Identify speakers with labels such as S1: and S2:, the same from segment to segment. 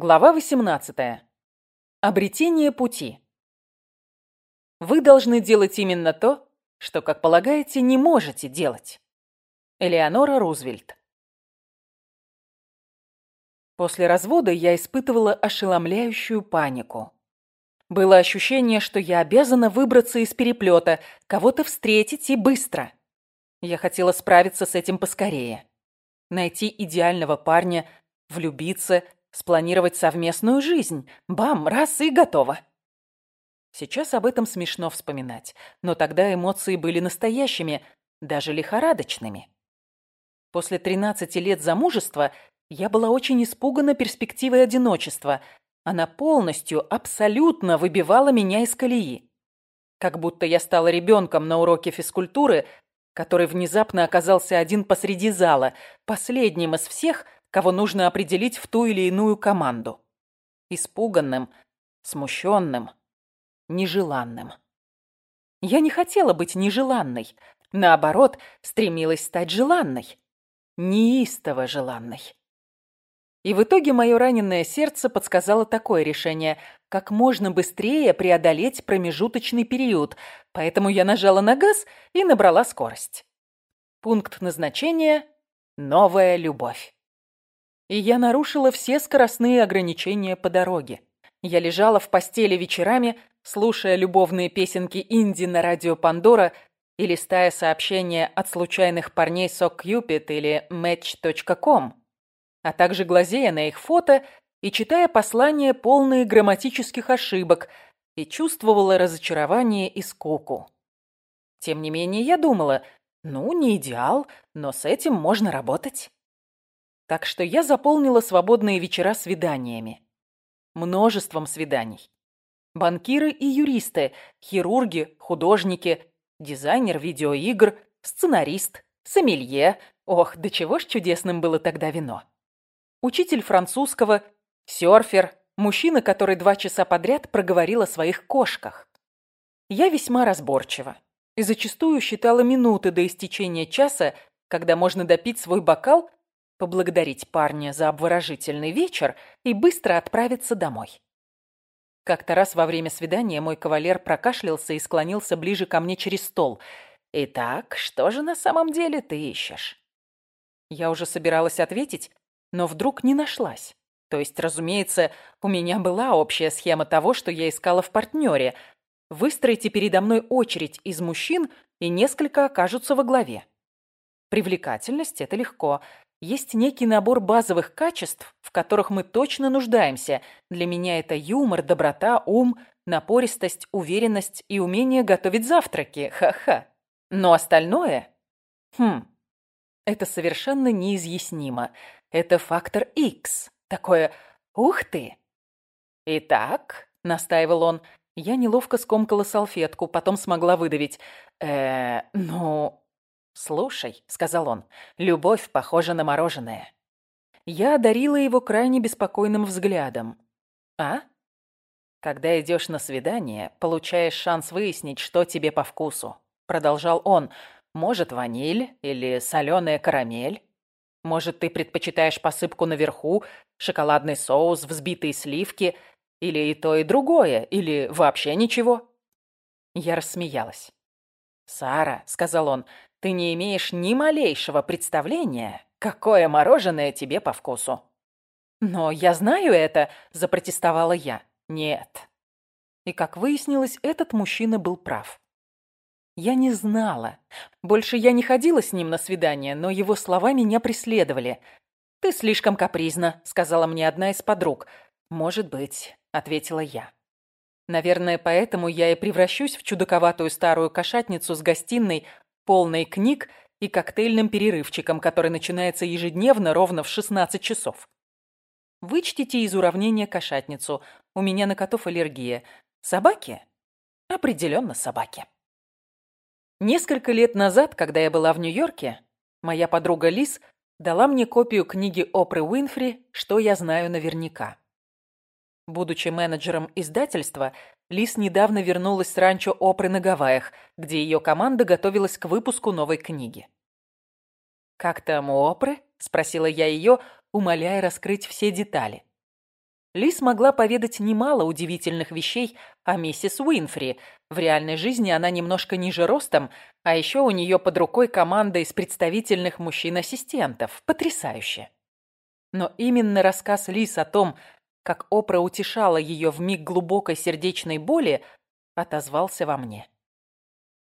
S1: Глава 18. Обретение пути. Вы должны делать именно то, что, как полагаете, не можете делать. Элеонора Рузвельт. После развода я испытывала ошеломляющую панику. Было ощущение, что я обязана выбраться из переплета, кого-то встретить и быстро. Я хотела справиться с этим поскорее. Найти идеального парня, влюбиться – Спланировать совместную жизнь. Бам, раз и готово. Сейчас об этом смешно вспоминать, но тогда эмоции были настоящими, даже лихорадочными. После 13 лет замужества я была очень испугана перспективой одиночества. Она полностью, абсолютно выбивала меня из колеи. Как будто я стала ребенком на уроке физкультуры, который внезапно оказался один посреди зала, последним из всех – кого нужно определить в ту или иную команду. Испуганным, смущенным, нежеланным. Я не хотела быть нежеланной. Наоборот, стремилась стать желанной. Неистово желанной. И в итоге мое раненое сердце подсказало такое решение – как можно быстрее преодолеть промежуточный период, поэтому я нажала на газ и набрала скорость. Пункт назначения – новая любовь и я нарушила все скоростные ограничения по дороге. Я лежала в постели вечерами, слушая любовные песенки Инди на радио Пандора и листая сообщения от случайных парней SoCupid или Match.com, а также глазея на их фото и читая послания, полные грамматических ошибок, и чувствовала разочарование и скуку. Тем не менее, я думала, ну, не идеал, но с этим можно работать. Так что я заполнила свободные вечера свиданиями. Множеством свиданий. Банкиры и юристы, хирурги, художники, дизайнер видеоигр, сценарист, сомелье. Ох, до чего ж чудесным было тогда вино. Учитель французского, серфер, мужчина, который два часа подряд проговорил о своих кошках. Я весьма разборчива и зачастую считала минуты до истечения часа, когда можно допить свой бокал поблагодарить парня за обворожительный вечер и быстро отправиться домой. Как-то раз во время свидания мой кавалер прокашлялся и склонился ближе ко мне через стол. «Итак, что же на самом деле ты ищешь?» Я уже собиралась ответить, но вдруг не нашлась. То есть, разумеется, у меня была общая схема того, что я искала в партнере. Выстройте передо мной очередь из мужчин, и несколько окажутся во главе. Привлекательность – это легко. Есть некий набор базовых качеств, в которых мы точно нуждаемся. Для меня это юмор, доброта, ум, напористость, уверенность и умение готовить завтраки. Ха-ха. Но остальное... Хм... Это совершенно неизъяснимо. Это фактор X. Такое «Ух ты!» «Итак», — настаивал он, я неловко скомкала салфетку, потом смогла выдавить. «Э, ну, «Слушай», — сказал он, — «любовь похожа на мороженое». Я одарила его крайне беспокойным взглядом. «А?» «Когда идешь на свидание, получаешь шанс выяснить, что тебе по вкусу», — продолжал он. «Может, ваниль или соленая карамель? Может, ты предпочитаешь посыпку наверху, шоколадный соус, взбитые сливки, или и то, и другое, или вообще ничего?» Я рассмеялась. «Сара», — сказал он, ты не имеешь ни малейшего представления, какое мороженое тебе по вкусу. Но я знаю это, запротестовала я. Нет. И как выяснилось, этот мужчина был прав. Я не знала. Больше я не ходила с ним на свидание, но его слова меня преследовали. «Ты слишком капризна», — сказала мне одна из подруг. «Может быть», — ответила я. Наверное, поэтому я и превращусь в чудаковатую старую кошатницу с гостиной, полной книг и коктейльным перерывчиком, который начинается ежедневно ровно в 16 часов. Вычтите из уравнения кошатницу. У меня на котов аллергия. Собаки? Определенно собаки. Несколько лет назад, когда я была в Нью-Йорке, моя подруга Лиз дала мне копию книги Опры Уинфри «Что я знаю наверняка». Будучи менеджером издательства, Лис недавно вернулась с ранчо Опры на Гавайях, где ее команда готовилась к выпуску новой книги. «Как там у Опры?» – спросила я ее, умоляя раскрыть все детали. Ли смогла поведать немало удивительных вещей о миссис Уинфри. В реальной жизни она немножко ниже ростом, а еще у нее под рукой команда из представительных мужчин-ассистентов. Потрясающе. Но именно рассказ Лис о том, как Опра утешала ее в миг глубокой сердечной боли, отозвался во мне.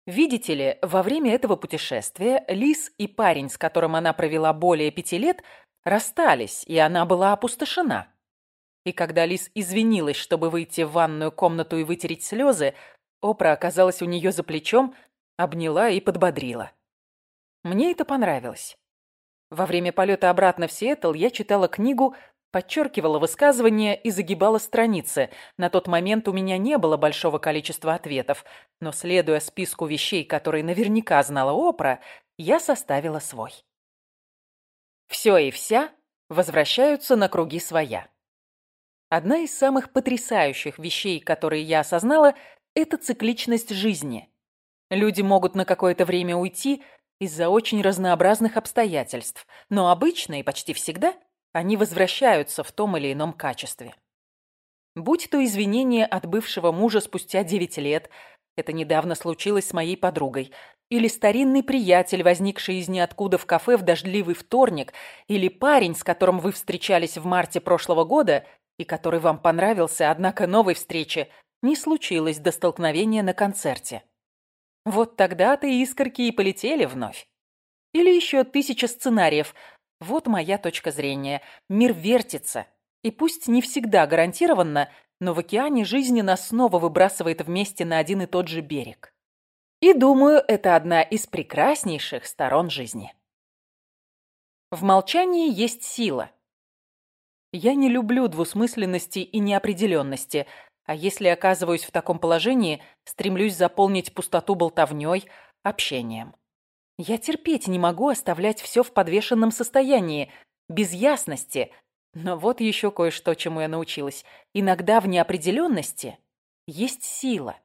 S1: Видите ли, во время этого путешествия Лис и парень, с которым она провела более пяти лет, расстались, и она была опустошена. И когда Лис извинилась, чтобы выйти в ванную комнату и вытереть слезы, Опра оказалась у нее за плечом, обняла и подбодрила. Мне это понравилось. Во время полета обратно в Сиэтл я читала книгу, подчеркивала высказывания и загибала страницы. На тот момент у меня не было большого количества ответов, но, следуя списку вещей, которые наверняка знала Опра, я составила свой. Все и вся возвращаются на круги своя. Одна из самых потрясающих вещей, которые я осознала, это цикличность жизни. Люди могут на какое-то время уйти из-за очень разнообразных обстоятельств, но обычно и почти всегда они возвращаются в том или ином качестве. Будь то извинение от бывшего мужа спустя 9 лет, это недавно случилось с моей подругой, или старинный приятель, возникший из ниоткуда в кафе в дождливый вторник, или парень, с которым вы встречались в марте прошлого года и который вам понравился, однако новой встречи не случилось до столкновения на концерте. Вот тогда-то искорки и полетели вновь. Или еще тысяча сценариев. Вот моя точка зрения. Мир вертится. И пусть не всегда гарантированно, но в океане жизни нас снова выбрасывает вместе на один и тот же берег. И думаю, это одна из прекраснейших сторон жизни. В молчании есть сила. Я не люблю двусмысленности и неопределенности, а если оказываюсь в таком положении, стремлюсь заполнить пустоту болтовней, общением. Я терпеть не могу оставлять все в подвешенном состоянии, без ясности. Но вот еще кое-что, чему я научилась. Иногда в неопределенности есть сила.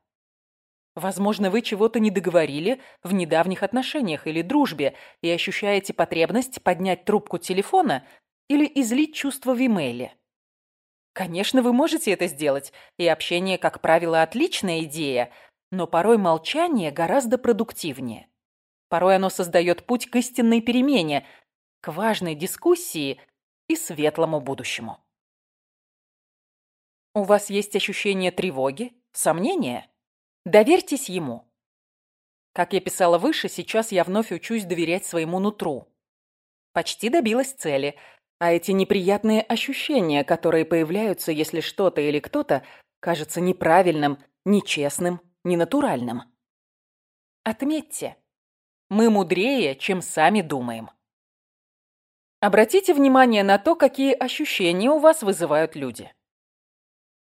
S1: Возможно, вы чего-то не договорили в недавних отношениях или дружбе и ощущаете потребность поднять трубку телефона или излить чувство в имейле. Конечно, вы можете это сделать, и общение, как правило, отличная идея, но порой молчание гораздо продуктивнее. Порой оно создает путь к истинной перемене, к важной дискуссии и светлому будущему. У вас есть ощущение тревоги, сомнения? Доверьтесь ему. Как я писала выше, сейчас я вновь учусь доверять своему нутру. Почти добилась цели – а эти неприятные ощущения, которые появляются, если что-то или кто-то кажется неправильным, нечестным, ненатуральным. Отметьте, мы мудрее, чем сами думаем. Обратите внимание на то, какие ощущения у вас вызывают люди.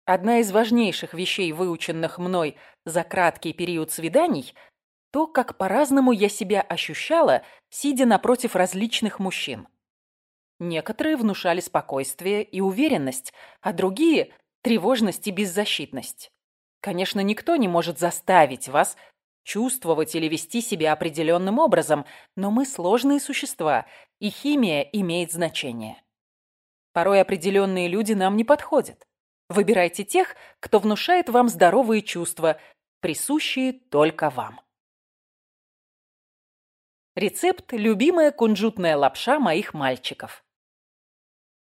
S1: Одна из важнейших вещей, выученных мной за краткий период свиданий, то, как по-разному я себя ощущала, сидя напротив различных мужчин. Некоторые внушали спокойствие и уверенность, а другие – тревожность и беззащитность. Конечно, никто не может заставить вас чувствовать или вести себя определенным образом, но мы сложные существа, и химия имеет значение. Порой определенные люди нам не подходят. Выбирайте тех, кто внушает вам здоровые чувства, присущие только вам. Рецепт – любимая кунжутная лапша моих мальчиков.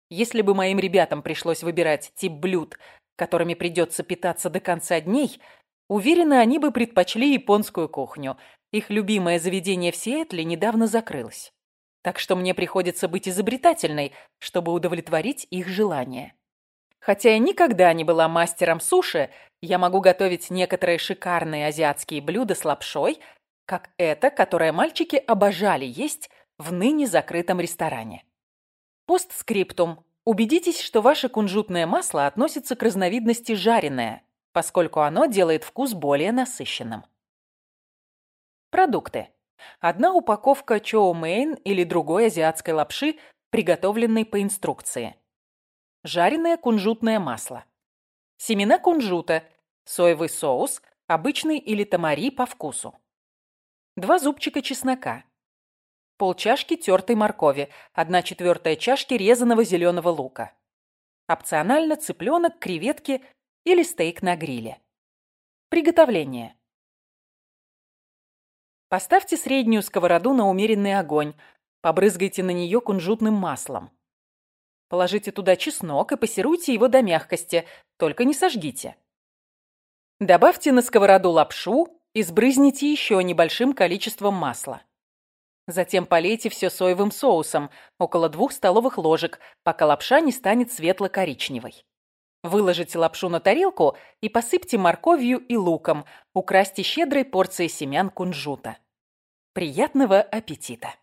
S1: Если бы моим ребятам пришлось выбирать тип блюд, которыми придется питаться до конца дней, уверена, они бы предпочли японскую кухню. Их любимое заведение в Сиэтле недавно закрылось. Так что мне приходится быть изобретательной, чтобы удовлетворить их желания. Хотя я никогда не была мастером суши, я могу готовить некоторые шикарные азиатские блюда с лапшой, как это, которое мальчики обожали есть в ныне закрытом ресторане. Постскриптум. Убедитесь, что ваше кунжутное масло относится к разновидности жареное, поскольку оно делает вкус более насыщенным. Продукты. Одна упаковка чоу мейн или другой азиатской лапши, приготовленной по инструкции. Жареное кунжутное масло. Семена кунжута, соевый соус, обычный или тамари по вкусу. Два зубчика чеснока, полчашки тертой моркови, 1 четвертая чашки резаного зеленого лука, Опционально цыпленок, креветки или стейк на гриле. Приготовление. Поставьте среднюю сковороду на умеренный огонь. Побрызгайте на нее кунжутным маслом. Положите туда чеснок и пассируйте его до мягкости, только не сожгите. Добавьте на сковороду лапшу и сбрызните еще небольшим количеством масла. Затем полейте все соевым соусом, около двух столовых ложек, пока лапша не станет светло-коричневой. Выложите лапшу на тарелку и посыпьте морковью и луком, украсьте щедрой порцией семян кунжута. Приятного аппетита!